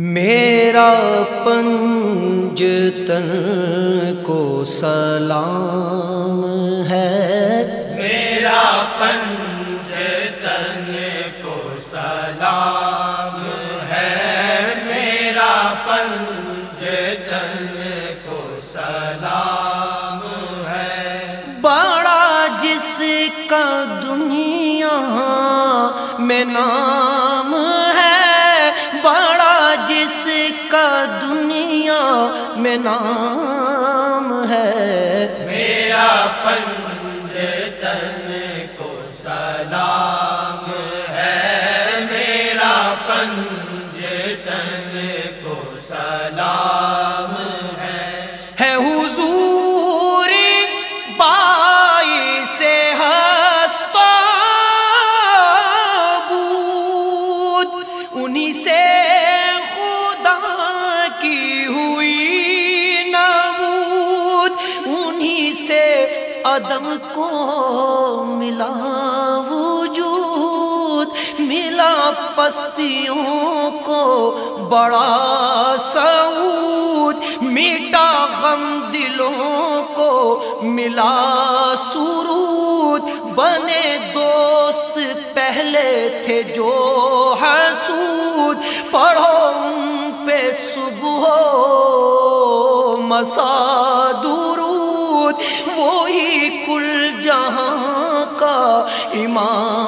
میرا پنج تن کو سلام ہے۔ میرا پنج تن کو سلام ہے۔ میرا پنج تن کو سلام ہے۔ بڑا جس کا دنیا میں نام جس کا دنیا میں نام ہے۔ میرا پنج عدم کو ملا وجود، ملا پستیوں کو بڑا سعود، میٹا غم دلوں کو ملا سرود۔ بنے دوست پہلے تھے جو حسود، پڑھو ان پہ صبح مسادو وہی جہاں کا امام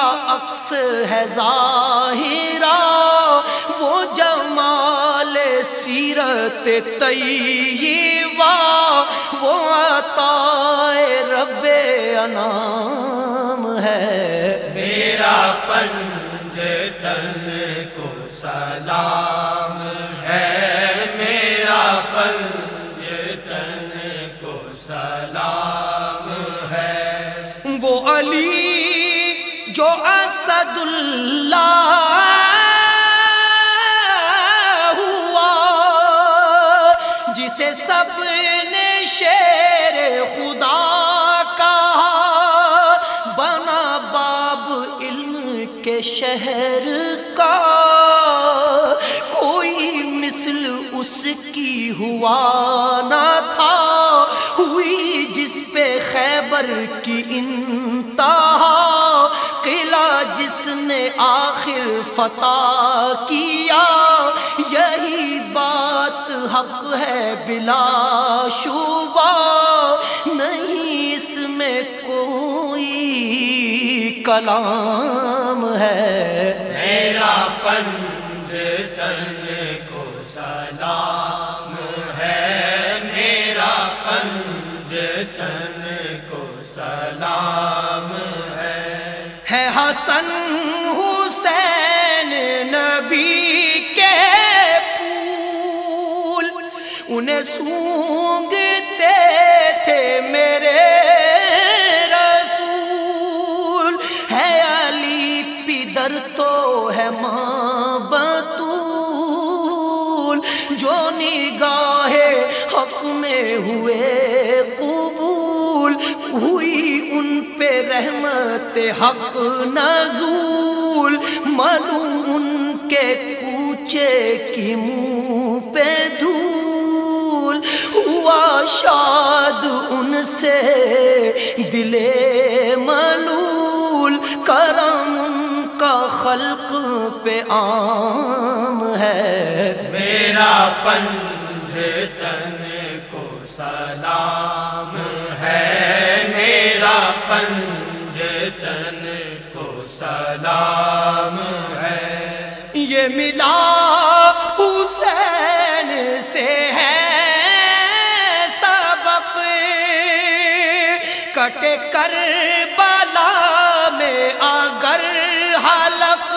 کا عکس ہے ظاہرہ وہ جمال سیرت طیبہ وہ عطا رب انام ہے۔ میرا پنج تن کو سلام ہے۔ میرا پنج تن کو سلام ہے۔ وہ علی جو اسد اللہ ہوا، جسے سب نے شیر خدا کا بنا باب علم کے شہر کا، کوئی مثل اس کی ہوا نہ تھا۔ خیبر کی انتہا قلعہ جس نے آخر فتح کیا، یہی بات حق ہے بلا شبہ، نہیں اس میں کوئی کلام ہے۔ میرا پنج تن کو سلام ہے، میرا پنج تن سلام ہے۔ حسن حسین نبی کے پھول۔ انہیں سونگتے تھے میرے تو ہے ماں بطول۔ جو نگاہ حق میں ہوئے قبول ہوئی ان پہ رحمت حق نزول منو ان کے کوچے کی منہ پہ دھول۔ ہوا شاد ان سے دلے ملول کرم کا خلق پہ عام ہے۔ میرا پنج تن کو سلام ہے کو سلام سلام ہے۔ یہ ملا حسین سے ہے سبق۔ کٹ کر بالا میں اگر حلق۔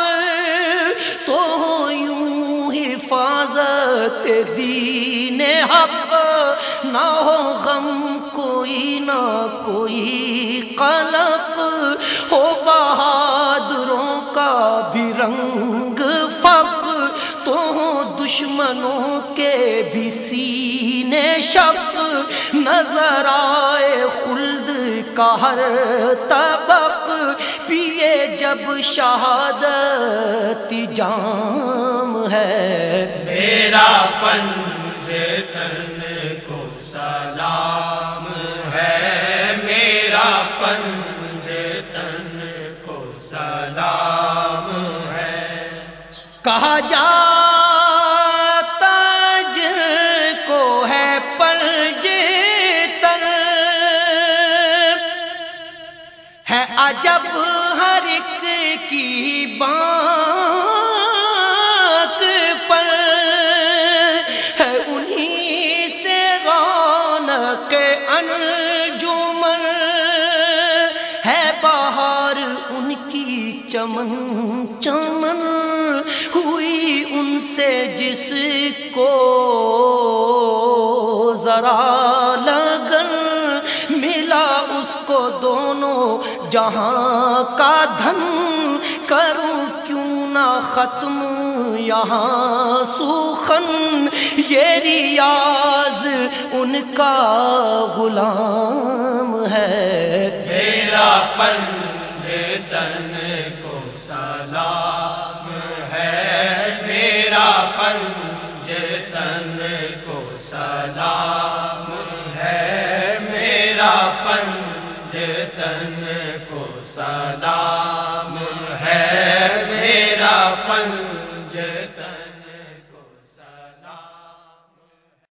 تو یوں حفاظت دین حق۔ نہ ہو غم کوئی نہ کوئی قلق ہو، بہادروں کا بھی رنگ فق تو ہو دشمنوں کے بھی سینے شک۔ نظر آئے خلد کا ہر طبق، پیے جب شہادت جام ہے۔ میرا پنج سلام ہے۔ کہا جاتا جن کو ہے پنج تن ہے عجب ہر ایک کی بات پر۔ ہے انہیں سے رونق انجمن۔ ہے بہار ان کی چمن چمن ہوئی ان سے جس کو ذرا لگن ملا اس کو دونوں جہاں کا دھن کروں کیوں نہ ختم یہاں سوخن یہ ریاض ان کا غلام ہے۔ میرا پنج تن کو سلام